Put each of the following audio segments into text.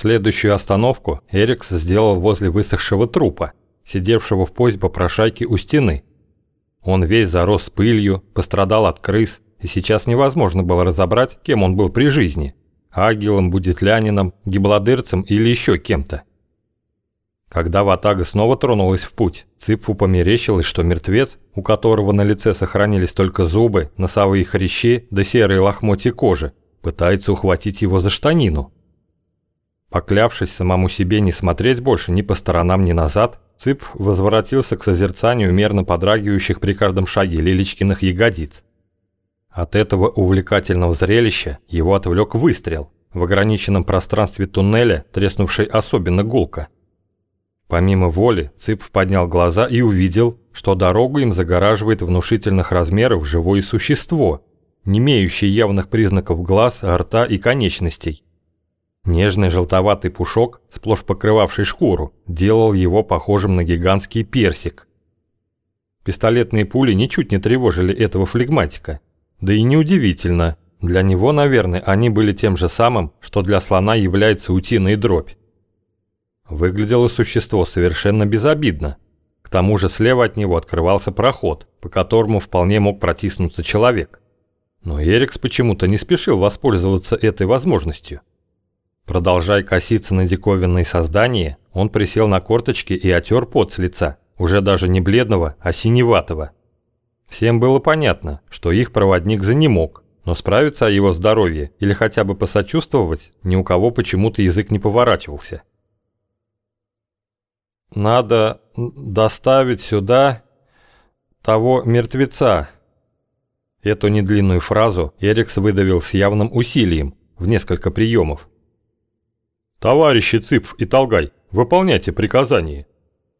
Следующую остановку Эрикс сделал возле высохшего трупа, сидевшего в позе попрошайки у стены. Он весь зарос пылью, пострадал от крыс, и сейчас невозможно было разобрать, кем он был при жизни – агилом, будетлянином, гиблодырцем или еще кем-то. Когда Ватага снова тронулась в путь, Цыпфу померещилось, что мертвец, у которого на лице сохранились только зубы, носовые хрящи да серые лохмотья кожи, пытается ухватить его за штанину. Поклявшись самому себе не смотреть больше ни по сторонам, ни назад, Цыпф возвратился к созерцанию мерно подрагивающих при каждом шаге Лилечкиных ягодиц. От этого увлекательного зрелища его отвлек выстрел, в ограниченном пространстве туннеля, треснувший особенно гулко – Помимо воли, Цып поднял глаза и увидел, что дорогу им загораживает внушительных размеров живое существо, не имеющее явных признаков глаз, рта и конечностей. Нежный желтоватый пушок, сплошь покрывавший шкуру, делал его похожим на гигантский персик. Пистолетные пули ничуть не тревожили этого флегматика. Да и неудивительно, для него, наверное, они были тем же самым, что для слона является утиная дробь. Выглядело существо совершенно безобидно. К тому же слева от него открывался проход, по которому вполне мог протиснуться человек. Но Эрикс почему-то не спешил воспользоваться этой возможностью. Продолжая коситься на диковинные создания, он присел на корточки и отер пот с лица, уже даже не бледного, а синеватого. Всем было понятно, что их проводник занемог, но справиться о его здоровье или хотя бы посочувствовать ни у кого почему-то язык не поворачивался. Надо доставить сюда того мертвеца. Эту недлинную фразу Эрикс выдавил с явным усилием, в несколько приемов. «Товарищи Цыпф и Толгай, выполняйте приказание!»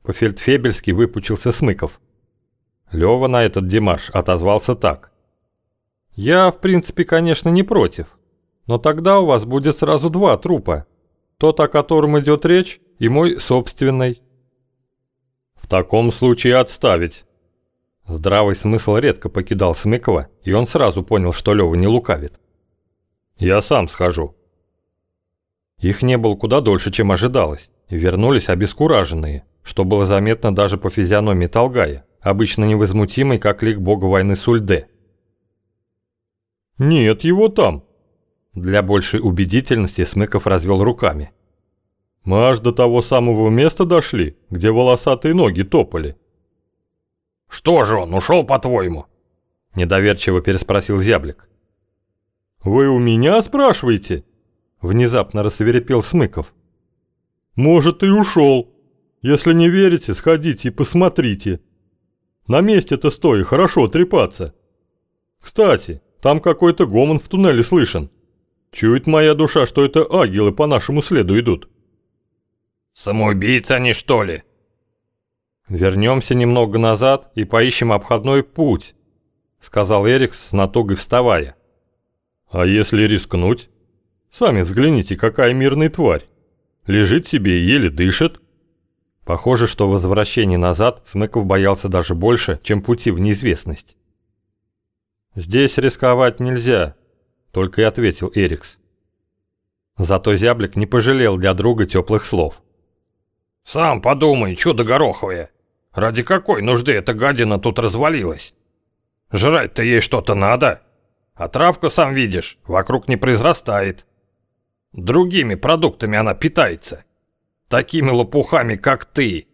По-фельдфебельски выпучился Смыков. Лёва на этот демарш отозвался так. «Я, в принципе, конечно, не против. Но тогда у вас будет сразу два трупа. Тот, о котором идет речь, и мой собственный». В таком случае отставить. Здравый смысл редко покидал Смыкова, и он сразу понял, что Лёва не лукавит. Я сам схожу. Их не было куда дольше, чем ожидалось, вернулись обескураженные, что было заметно даже по физиономии Толгая, обычно невозмутимой, как лик бога войны Сульде. «Нет его там!» Для большей убедительности Смыков развел руками. Мы аж до того самого места дошли, где волосатые ноги топали. «Что же он, ушел, по-твоему?» – недоверчиво переспросил зяблик. «Вы у меня спрашиваете?» – внезапно рассверепел Смыков. «Может, и ушел. Если не верите, сходите и посмотрите. На месте-то стой, хорошо трепаться. Кстати, там какой-то гомон в туннеле слышен. Чует моя душа, что это агилы по нашему следу идут». Самоубийцы они, что ли? Вернемся немного назад и поищем обходной путь, сказал Эрикс с натугой вставая. А если рискнуть? Сами взгляните, какая мирная тварь. Лежит себе и еле дышит. Похоже, что возвращение назад Смыков боялся даже больше, чем пути в неизвестность. «Здесь рисковать нельзя», — только и ответил Эрикс. Зато зяблик не пожалел для друга теплых слов. Сам подумай, чудо гороховое. Ради какой нужды эта гадина тут развалилась? Жрать-то ей что-то надо. А травка, сам видишь, вокруг не произрастает. Другими продуктами она питается. Такими лопухами, как ты.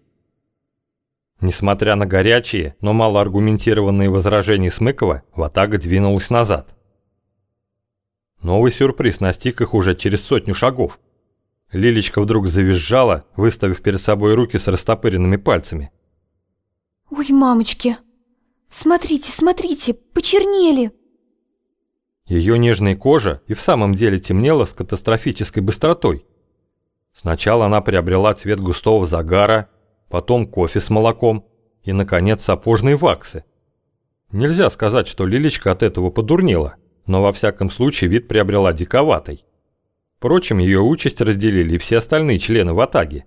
Несмотря на горячие, но малоаргументированные возражения Смыкова, Ватага двинулась назад. Новый сюрприз настиг их уже через сотню шагов. Лилечка вдруг завизжала, выставив перед собой руки с растопыренными пальцами. «Ой, мамочки! Смотрите, смотрите, почернели!» Ее нежная кожа и в самом деле темнела с катастрофической быстротой. Сначала она приобрела цвет густого загара, потом кофе с молоком и, наконец, сапожные ваксы. Нельзя сказать, что Лилечка от этого подурнела, но во всяком случае вид приобрела диковатый. Впрочем, ее участь разделили все остальные члены Ватаги.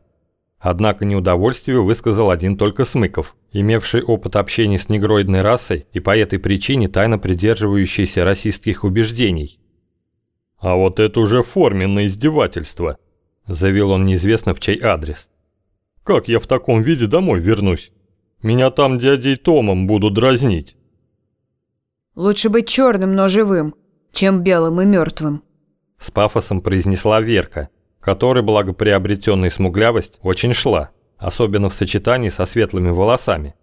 Однако неудовольствие высказал один только Смыков, имевший опыт общения с негроидной расой и по этой причине тайно придерживающийся расистских убеждений. «А вот это уже форменное издевательство», – заявил он неизвестно в чей адрес. «Как я в таком виде домой вернусь? Меня там дядей Томом будут дразнить». «Лучше быть черным, но живым, чем белым и мертвым», — с пафосом произнесла Верка, которой благоприобретенная смуглявость очень шла, особенно в сочетании со светлыми волосами.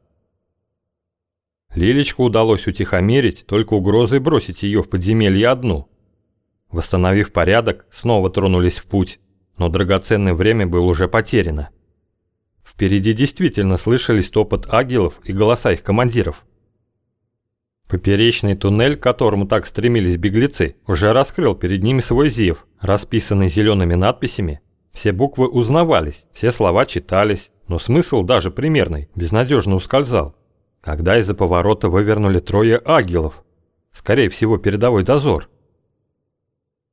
Лилечку удалось утихомирить только угрозой бросить ее в подземелье одну. Восстановив порядок, снова тронулись в путь, но драгоценное время было уже потеряно. Впереди действительно слышались топот агилов и голоса их командиров. Поперечный туннель, к которому так стремились беглецы, уже раскрыл перед ними свой зев, расписанный зелеными надписями. Все буквы узнавались, все слова читались, но смысл даже примерный, безнадежно ускользал. Когда из-за поворота вывернули трое агилов, скорее всего передовой дозор.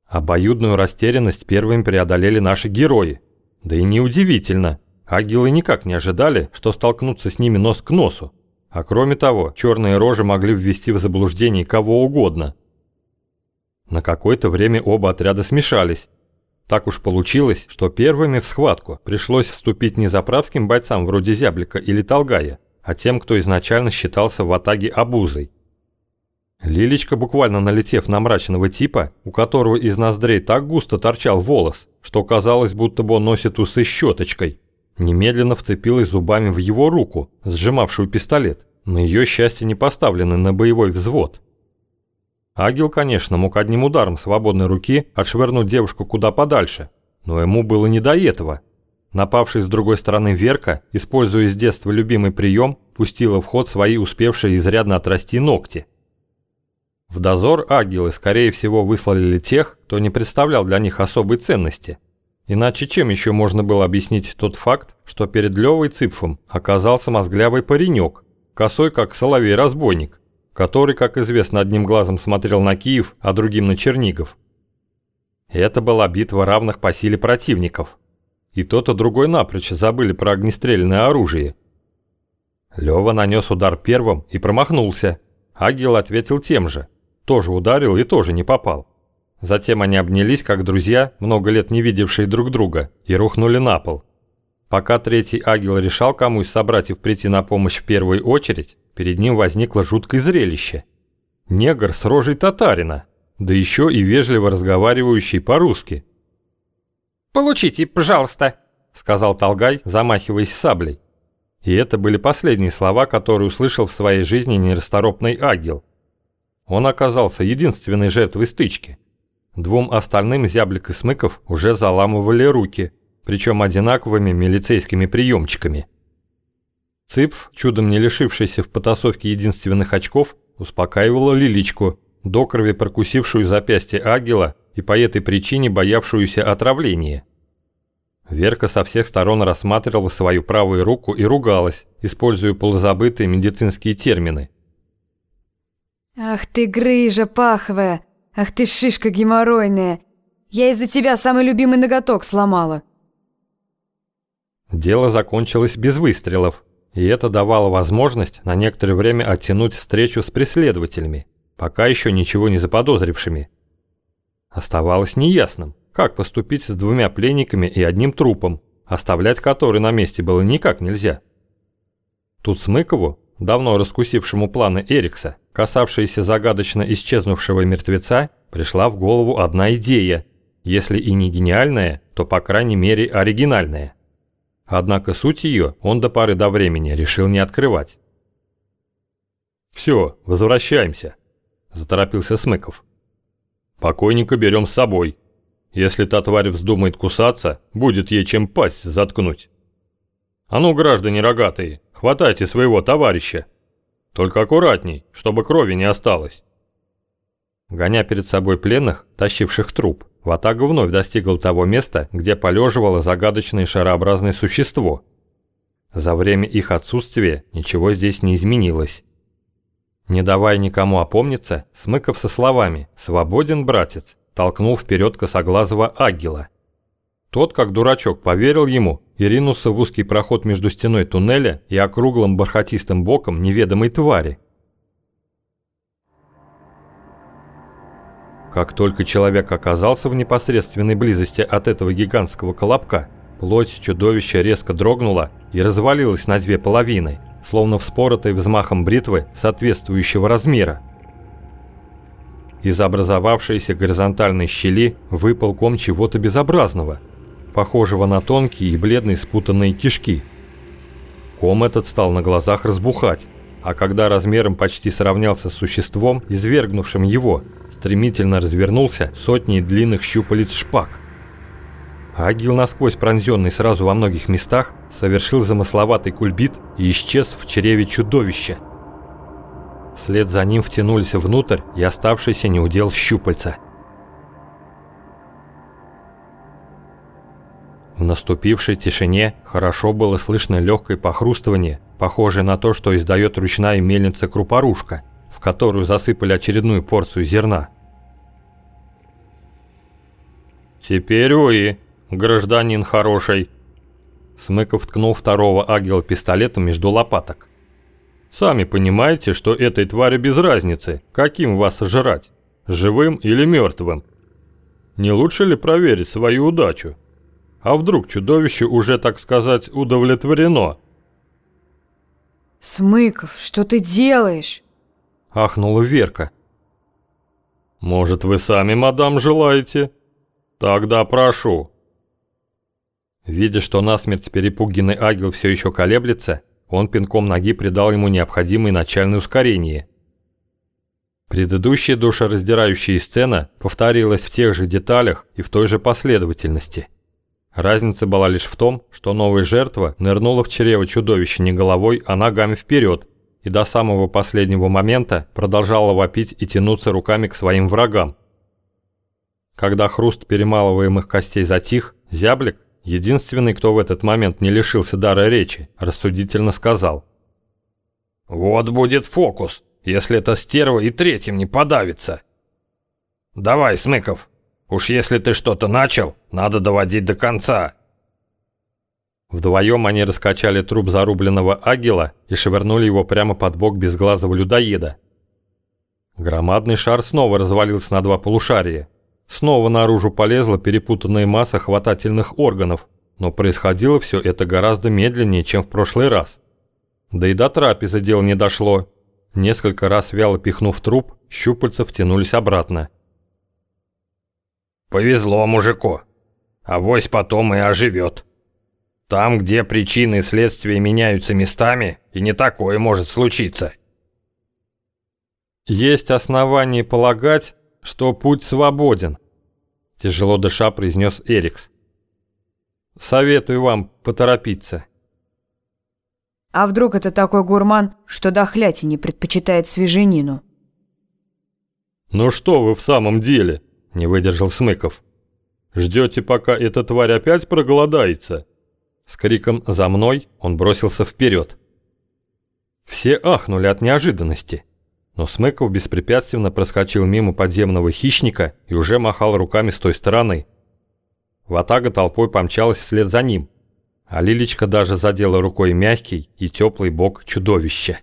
Обоюдную растерянность первыми преодолели наши герои. Да и неудивительно, агилы никак не ожидали, что столкнутся с ними нос к носу. А кроме того, черные рожи могли ввести в заблуждение кого угодно. На какое-то время оба отряда смешались. Так уж получилось, что первыми в схватку пришлось вступить не заправским бойцам вроде Зяблика или Толгая, а тем, кто изначально считался в атаге обузой. Лилечка, буквально налетев на мрачного типа, у которого из ноздрей так густо торчал волос, что казалось, будто бы он носит усы щеточкой, немедленно вцепилась зубами в его руку, сжимавшую пистолет, на ее счастье не поставленный на боевой взвод. Агил, конечно, мог одним ударом свободной руки отшвырнуть девушку куда подальше, но ему было не до этого. Напавший с другой стороны Верка, используя с детства любимый прием, пустила в ход свои успевшие изрядно отрасти ногти. В дозор агилы, скорее всего, выслали тех, кто не представлял для них особой ценности – Иначе чем еще можно было объяснить тот факт, что перед Левой Цыпфом оказался мозглявый паренек, косой как соловей-разбойник, который, как известно, одним глазом смотрел на Киев, а другим на Чернигов. Это была битва равных по силе противников. И тот и другой напрочь забыли про огнестрельное оружие. Лева нанес удар первым и промахнулся. Агил ответил тем же. Тоже ударил и тоже не попал. Затем они обнялись, как друзья, много лет не видевшие друг друга, и рухнули на пол. Пока третий агил решал, кому из собратьев прийти на помощь в первую очередь, перед ним возникло жуткое зрелище. Негр с рожей татарина, да еще и вежливо разговаривающий по-русски. «Получите, пожалуйста», — сказал Толгай, замахиваясь саблей. И это были последние слова, которые услышал в своей жизни нерасторопный агил. Он оказался единственной жертвой стычки. Двум остальным зяблик и смыков уже заламывали руки, причем одинаковыми милицейскими приемчиками. Цыпф, чудом не лишившийся в потасовке единственных очков, успокаивала Лиличку, до крови прокусившую запястье Агила и по этой причине боявшуюся отравления. Верка со всех сторон рассматривала свою правую руку и ругалась, используя полузабытые медицинские термины. «Ах ты, грыжа паховая! Ах ты шишка геморройная! Я из-за тебя самый любимый ноготок сломала!» Дело закончилось без выстрелов, и это давало возможность на некоторое время оттянуть встречу с преследователями, пока еще ничего не заподозрившими. Оставалось неясным, как поступить с двумя пленниками и одним трупом, оставлять который на месте было никак нельзя. Тут Смыкову, давно раскусившему планы Эрикса, касавшаяся загадочно исчезнувшего мертвеца, пришла в голову одна идея, если и не гениальная, то по крайней мере оригинальная. Однако суть ее он до поры до времени решил не открывать. «Все, возвращаемся», – заторопился Смыков. «Покойника берем с собой. Если та тварь вздумает кусаться, будет ей чем пасть заткнуть. А ну, граждане рогатые, хватайте своего товарища!» Только аккуратней, чтобы крови не осталось. Гоня перед собой пленных, тащивших труп, Ватага вновь достигла того места, где полеживало загадочное шарообразное существо. За время их отсутствия ничего здесь не изменилось. Не давая никому опомниться, Смыков со словами «Свободен, братец!» толкнул вперед косоглазого агила. Тот, как дурачок, поверил ему и ринулся в узкий проход между стеной туннеля и округлым бархатистым боком неведомой твари. Как только человек оказался в непосредственной близости от этого гигантского колобка, плоть чудовища резко дрогнула и развалилась на две половины, словно вспоротой взмахом бритвы соответствующего размера. Из образовавшейся горизонтальной щели выпал ком чего-то безобразного, похожего на тонкие и бледные спутанные кишки. Ком этот стал на глазах разбухать, а когда размером почти сравнялся с существом, извергнувшим его, стремительно развернулся сотней длинных щупалец шпаг. Агил, насквозь пронзенный сразу во многих местах, совершил замысловатый кульбит и исчез в чреве чудовища. Вслед за ним втянулись внутрь и оставшийся неудел щупальца. В наступившей тишине хорошо было слышно легкое похрустывание, похожее на то, что издает ручная мельница-крупорушка, в которую засыпали очередную порцию зерна. «Теперь вы, гражданин хороший!» Смыков ткнул второго агила пистолетом между лопаток. Сами понимаете, что этой твари без разницы, каким вас сожрать, живым или мертвым. Не лучше ли проверить свою удачу? А вдруг чудовище уже, так сказать, удовлетворено? «Смыков, что ты делаешь?» – ахнула Верка. «Может, вы сами, мадам, желаете? Тогда прошу». Видя, что насмерть перепуганный агил все еще колеблется, он пинком ноги придал ему необходимое начальное ускорение. Предыдущая душераздирающая сцена повторилась в тех же деталях и в той же последовательности. Разница была лишь в том, что новая жертва нырнула в чрево чудовища не головой, а ногами вперед, и до самого последнего момента продолжала вопить и тянуться руками к своим врагам. Когда хруст перемалываемых костей затих, зяблик, единственный, кто в этот момент не лишился дара речи, рассудительно сказал. «Вот будет фокус, если эта стерва и третьим не подавится. Давай, Смыков, уж если ты что-то начал, надо доводить до конца». Вдвоем они раскачали труп зарубленного агила и швырнули его прямо под бок безглазого людоеда. Громадный шар снова развалился на два полушария. Снова наружу полезла перепутанная масса хватательных органов, но происходило все это гораздо медленнее, чем в прошлый раз. Да и до трапезы дело не дошло. Несколько раз вяло пихнув труп, щупальца втянулись обратно. «Повезло мужику. Авось потом и оживет. Там, где причины и следствия меняются местами, и не такое может случиться». «Есть основания полагать, что путь свободен», Тяжело дыша произнес Эрикс. Советую вам поторопиться. А вдруг это такой гурман, что дохлятине предпочитает свеженину? Ну что вы в самом деле, не выдержал Смыков. Ждете, пока эта тварь опять проголодается? С криком «За мной!» он бросился вперед. Все ахнули от неожиданности. Но Смыков беспрепятственно проскочил мимо подземного хищника и уже махал руками с той стороны. Ватага толпой помчалась вслед за ним, а Лилечка даже задела рукой мягкий и теплый бок чудовища.